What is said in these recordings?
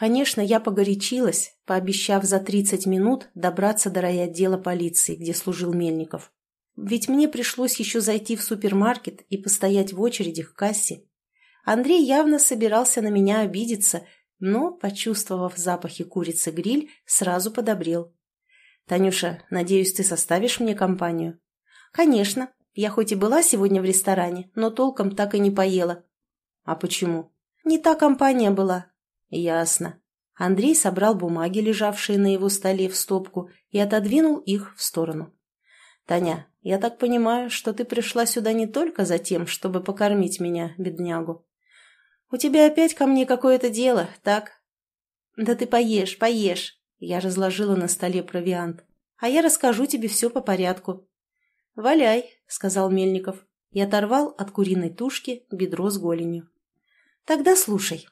Конечно, я погорячилась, пообещав за 30 минут добраться до райотдела полиции, где служил Мельников. Ведь мне пришлось еще зайти в супермаркет и постоять в очереди к кассе. Андрей явно собирался на меня обидеться, но, почувствовав запахи курицы гриль, сразу подобрел. «Танюша, надеюсь, ты составишь мне компанию?» «Конечно. Я хоть и была сегодня в ресторане, но толком так и не поела». «А почему?» «Не та компания была». «Ясно». Андрей собрал бумаги, лежавшие на его столе, в стопку и отодвинул их в сторону. «Таня, я так понимаю, что ты пришла сюда не только за тем, чтобы покормить меня, беднягу. У тебя опять ко мне какое-то дело, так?» «Да ты поешь, поешь!» Я разложила на столе провиант. «А я расскажу тебе все по порядку». «Валяй», — сказал Мельников и оторвал от куриной тушки бедро с голенью. «Тогда слушай.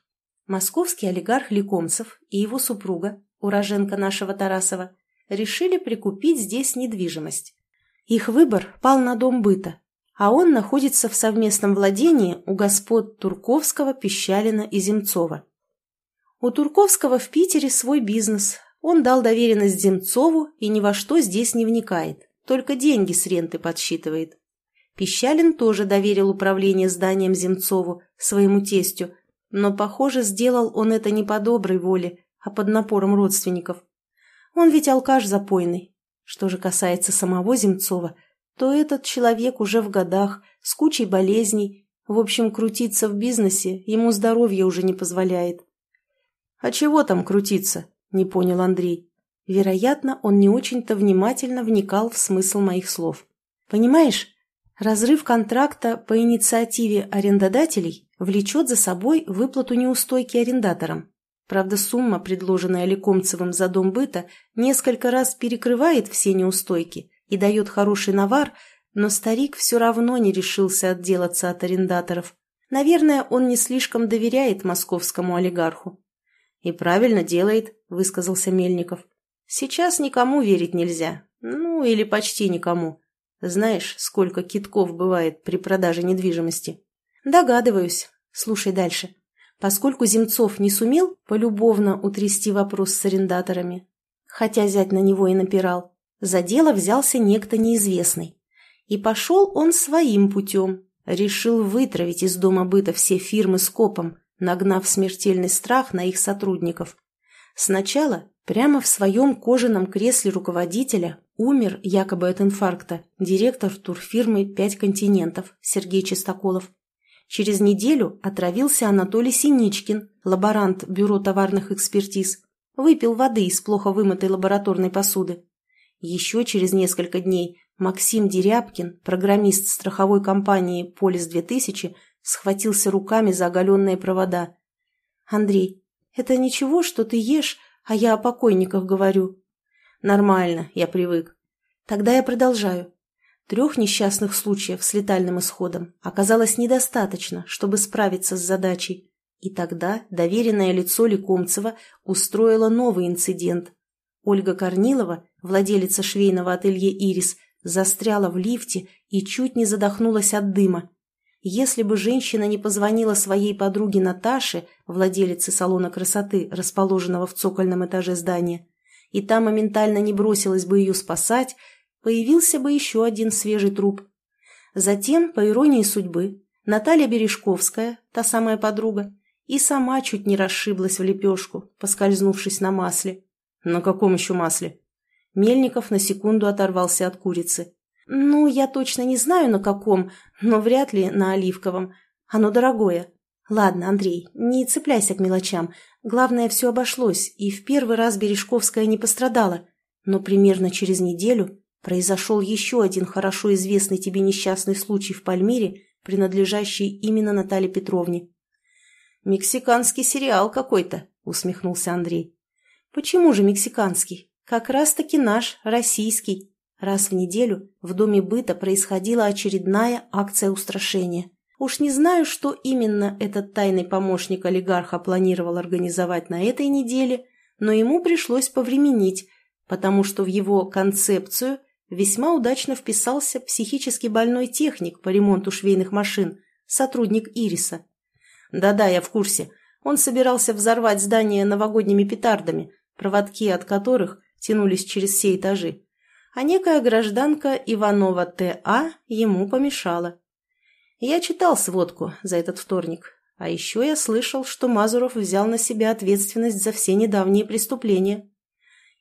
Московский олигарх Лекомцев и его супруга, уроженка нашего Тарасова, решили прикупить здесь недвижимость. Их выбор пал на дом быта, а он находится в совместном владении у господ Турковского, Пещалина и Земцова. У Турковского в Питере свой бизнес. Он дал доверенность Земцову и ни во что здесь не вникает, только деньги с ренты подсчитывает. Пещалин тоже доверил управление зданием Земцову, своему тестю, но, похоже, сделал он это не по доброй воле, а под напором родственников. Он ведь алкаш запойный, что же касается самого Земцова, то этот человек уже в годах, с кучей болезней, в общем, крутиться в бизнесе ему здоровье уже не позволяет. «А чего там крутиться?» – не понял Андрей. Вероятно, он не очень-то внимательно вникал в смысл моих слов. «Понимаешь, разрыв контракта по инициативе арендодателей влечет за собой выплату неустойки арендаторам. Правда, сумма, предложенная Лекомцевым за дом быта, несколько раз перекрывает все неустойки и дает хороший навар, но старик все равно не решился отделаться от арендаторов. Наверное, он не слишком доверяет московскому олигарху. «И правильно делает», — высказался Мельников. «Сейчас никому верить нельзя. Ну, или почти никому. Знаешь, сколько китков бывает при продаже недвижимости?» «Догадываюсь. Слушай дальше. Поскольку Земцов не сумел полюбовно утрясти вопрос с арендаторами, хотя зять на него и напирал, за дело взялся некто неизвестный. И пошел он своим путем, решил вытравить из дома быта все фирмы с копом, нагнав смертельный страх на их сотрудников. Сначала прямо в своем кожаном кресле руководителя умер якобы от инфаркта директор турфирмы «Пять континентов» Сергей Чистоколов. Через неделю отравился Анатолий Синичкин, лаборант Бюро товарных экспертиз. Выпил воды из плохо вымытой лабораторной посуды. Еще через несколько дней Максим Дерябкин, программист страховой компании «Полис-2000», схватился руками за оголенные провода. «Андрей, это ничего, что ты ешь, а я о покойниках говорю?» «Нормально, я привык». «Тогда я продолжаю. Трех несчастных случаев с летальным исходом оказалось недостаточно, чтобы справиться с задачей. И тогда доверенное лицо Лекомцева устроило новый инцидент. Ольга Корнилова, владелица швейного ателье «Ирис», застряла в лифте и чуть не задохнулась от дыма. Если бы женщина не позвонила своей подруге Наташе, владелице салона красоты, расположенного в цокольном этаже здания, и та моментально не бросилась бы ее спасать, появился бы еще один свежий труп. Затем, по иронии судьбы, Наталья Бережковская, та самая подруга, и сама чуть не расшиблась в лепешку, поскользнувшись на масле. На каком еще масле? Мельников на секунду оторвался от курицы. «Ну, я точно не знаю, на каком, но вряд ли на оливковом. Оно дорогое. Ладно, Андрей, не цепляйся к мелочам. Главное, все обошлось, и в первый раз Бережковская не пострадала. Но примерно через неделю произошел еще один хорошо известный тебе несчастный случай в Пальмире, принадлежащий именно Наталье Петровне. «Мексиканский сериал какой-то», — усмехнулся Андрей. «Почему же мексиканский? Как раз-таки наш, российский. Раз в неделю в доме быта происходила очередная акция устрашения. Уж не знаю, что именно этот тайный помощник олигарха планировал организовать на этой неделе, но ему пришлось повременить, потому что в его концепцию весьма удачно вписался психически больной техник по ремонту швейных машин, сотрудник Ириса. Да-да, я в курсе. Он собирался взорвать здание новогодними петардами, проводки от которых тянулись через все этажи. А некая гражданка Иванова Т.А. ему помешала. Я читал сводку за этот вторник, а еще я слышал, что Мазуров взял на себя ответственность за все недавние преступления.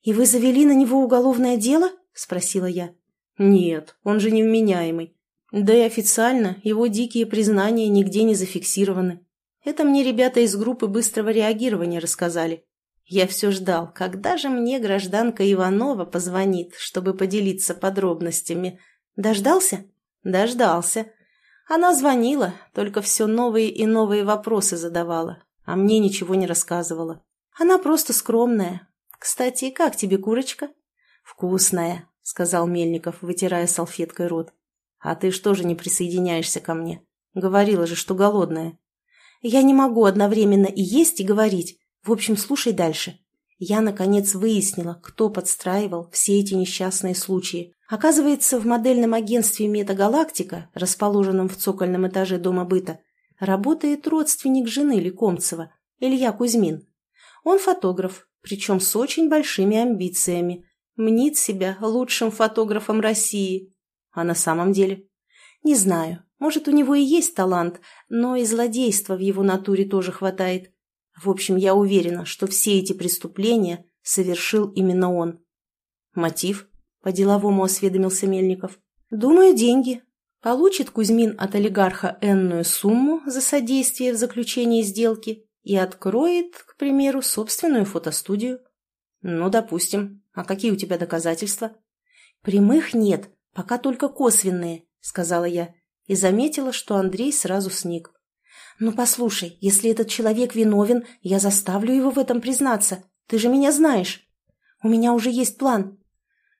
«И вы завели на него уголовное дело?» – спросила я. «Нет, он же невменяемый. Да и официально его дикие признания нигде не зафиксированы. Это мне ребята из группы быстрого реагирования рассказали. Я все ждал, когда же мне гражданка Иванова позвонит, чтобы поделиться подробностями. Дождался? Дождался. Она звонила, только все новые и новые вопросы задавала, а мне ничего не рассказывала. Она просто скромная. Кстати, как тебе курочка? Вкусная, сказал Мельников, вытирая салфеткой рот. А ты что же не присоединяешься ко мне? Говорила же, что голодная. Я не могу одновременно и есть, и говорить. В общем, слушай дальше. Я, наконец, выяснила, кто подстраивал все эти несчастные случаи. Оказывается, в модельном агентстве «Метагалактика», расположенном в цокольном этаже Дома быта, работает родственник жены Лекомцева, Илья Кузьмин. Он фотограф, причем с очень большими амбициями. Мнит себя лучшим фотографом России. А на самом деле? Не знаю. Может, у него и есть талант, но и злодейства в его натуре тоже хватает. В общем, я уверена, что все эти преступления совершил именно он. Мотив? По-деловому осведомился Мельников. Думаю, деньги. Получит Кузьмин от олигарха энную сумму за содействие в заключении сделки и откроет, к примеру, собственную фотостудию. Ну, допустим. А какие у тебя доказательства? Прямых нет, пока только косвенные, сказала я и заметила, что Андрей сразу сник. «Ну, послушай, если этот человек виновен, я заставлю его в этом признаться. Ты же меня знаешь. У меня уже есть план».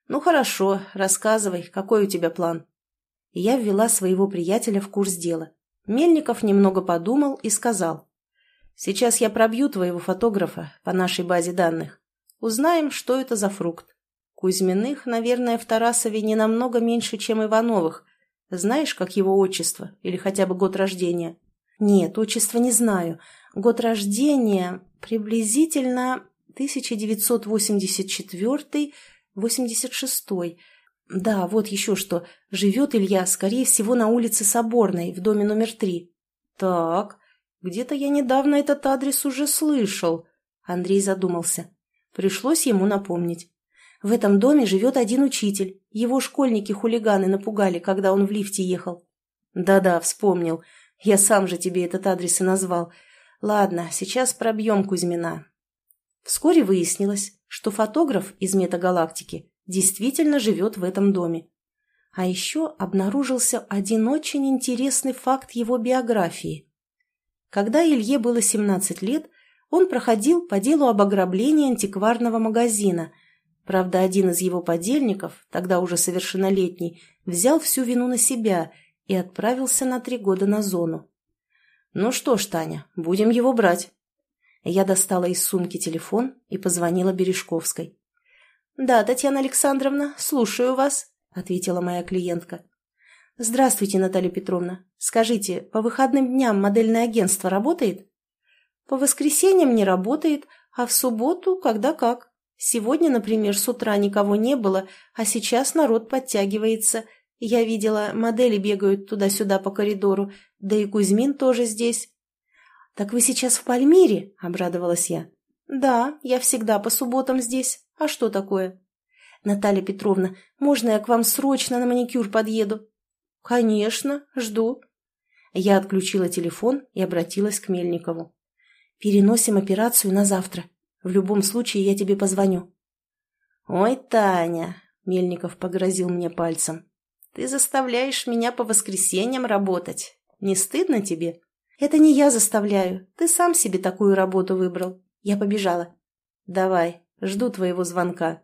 «Ну, хорошо, рассказывай, какой у тебя план?» я ввела своего приятеля в курс дела. Мельников немного подумал и сказал. «Сейчас я пробью твоего фотографа по нашей базе данных. Узнаем, что это за фрукт. Кузьминых, наверное, в Тарасове не намного меньше, чем Ивановых, знаешь, как его отчество или хотя бы год рождения? Нет, отчество не знаю. Год рождения приблизительно 1984-86. Да, вот еще что. Живет Илья, скорее всего, на улице Соборной, в доме номер три. Так, где-то я недавно этот адрес уже слышал. Андрей задумался. Пришлось ему напомнить. В этом доме живет один учитель. Его школьники-хулиганы напугали, когда он в лифте ехал. Да-да, вспомнил. Я сам же тебе этот адрес и назвал. Ладно, сейчас пробьем Кузьмина. Вскоре выяснилось, что фотограф из метагалактики действительно живет в этом доме. А еще обнаружился один очень интересный факт его биографии. Когда Илье было 17 лет, он проходил по делу об ограблении антикварного магазина – Правда, один из его подельников, тогда уже совершеннолетний, взял всю вину на себя и отправился на три года на зону. «Ну что ж, Таня, будем его брать». Я достала из сумки телефон и позвонила Бережковской. «Да, Татьяна Александровна, слушаю вас», — ответила моя клиентка. «Здравствуйте, Наталья Петровна. Скажите, по выходным дням модельное агентство работает?» «По воскресеньям не работает, а в субботу когда как», Сегодня, например, с утра никого не было, а сейчас народ подтягивается. Я видела, модели бегают туда-сюда по коридору, да и Кузьмин тоже здесь. «Так вы сейчас в Пальмире?» – обрадовалась я. «Да, я всегда по субботам здесь. А что такое?» «Наталья Петровна, можно я к вам срочно на маникюр подъеду?» «Конечно, жду». Я отключила телефон и обратилась к Мельникову. «Переносим операцию на завтра. В любом случае я тебе позвоню». «Ой, Таня!» — Мельников погрозил мне пальцем. «Ты заставляешь меня по воскресеньям работать. Не стыдно тебе?» «Это не я заставляю. Ты сам себе такую работу выбрал. Я побежала». «Давай, жду твоего звонка».